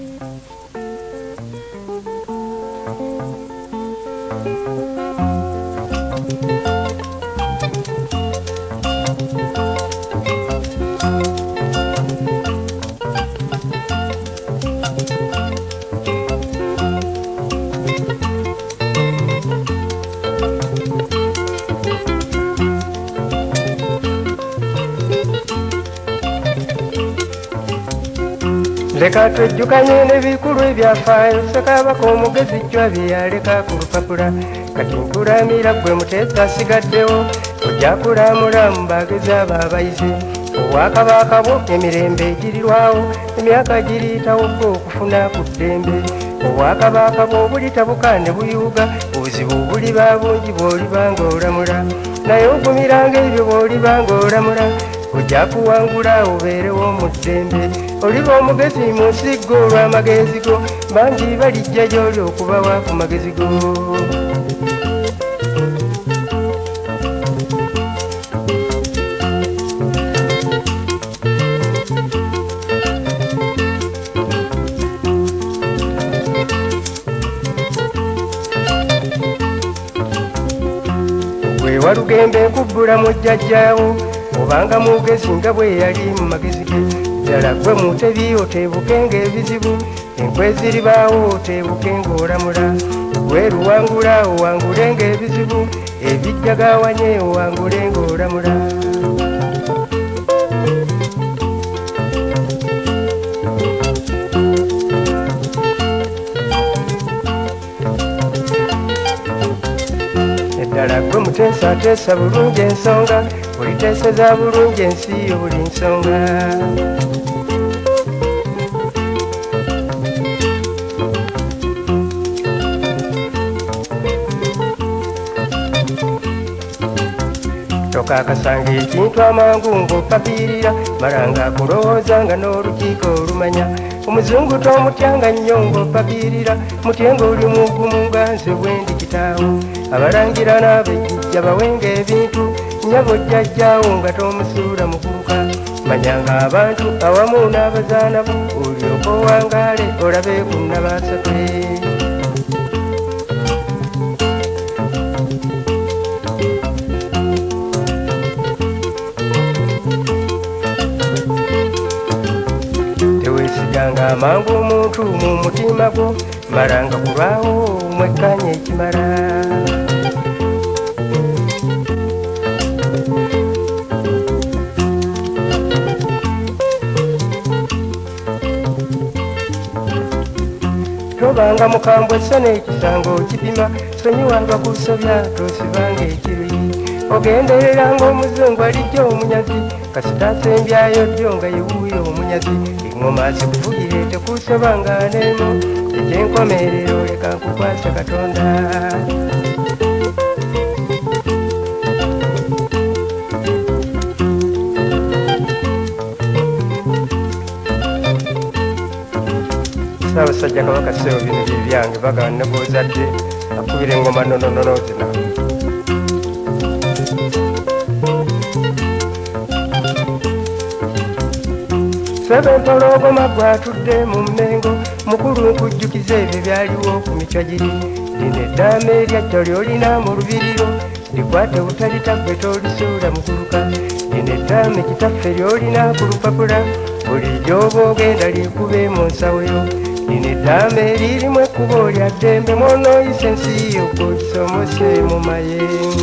Thank you. leka twejjukanye n'ebikulu ebyafaayo sekabaka omugezi jjwa bye yaleka ku lupapula kati nkulamira gwe muteesa asigaddewo ojakulamula mu bagezi abo abayizi owakabaka bwo emirembe egirirwawo emyaka giriyitawo gwe okufuna ku ddembe obwakabaka bwo obulitabuka ne buyuuga obuzibu buli ba bungi bw'olibanga olamula naye ogumiranga ebyo bw'olibanga olamula ojja kuwangula obeerewo omusembe oliba omugezi mu nsiggo olw'amagezi go bangi balijja gy'oli okubawa ku magezi go walugembe nkubbulamu jjajjaawo obanga mugezi nga bwe yali mu magezi ge ddala gwe mutebi otebuke ng'ebizibu enkwe ziribaawo otebuke ng'olamula gwe luwangula owangule ng'ebizibu ebijjagawanye owangule ng'olamula eddala gwe muteesateesa bulungi ensonga oliteeseza bulungi ensi yo buli nsonga tokakasanga ekintu amangu ng'opapiirira mala nga akulowooza nga n'olukiiko olumanya omuzungu tomutyanga nnyo ng'opapiirira mutyenga oli mugumu nga nze bwendi kitaawo abalangira n'abejjujja bawenga ebintu kinyabo jjajjawo nga tomusuula mukuuka manyanga abantu awamu n'abazaanabo olyoka owangaale olabe ku nnabasatwe tewesiganga amangu omuntu mu mutima gwo malanga kulwawo mwekkanya ekimala kubanga mukambwe sone ekisanga okipima sonyiwanga ku nsobya tosibanga ekibi ogendereranga omuzungu alijja omunyazi kasitasembyayo ddyo nga yewuuya omunyazi eŋoma zikuvugire tekusobanga neemu ekyenkomerero leka nkukwasa katonda n'abasajja kabakaseewo bino byebyange bagaana gozadde akubira engoma nononolozina ebempologoma gwatudde mu mmengo mukulu nkujjukiza ebyo byaliwo ku mica giri nina eddama eryajja lyolina mu lubiriro likwate butalitagwe tolisuula mukuluka nina eddama ekitaffe lyolina ku lupapula bulijjooba ogenda likube mu nsawo yo ninidame ririmo kuborya dembe mono isensi yo kusomose mu mayengo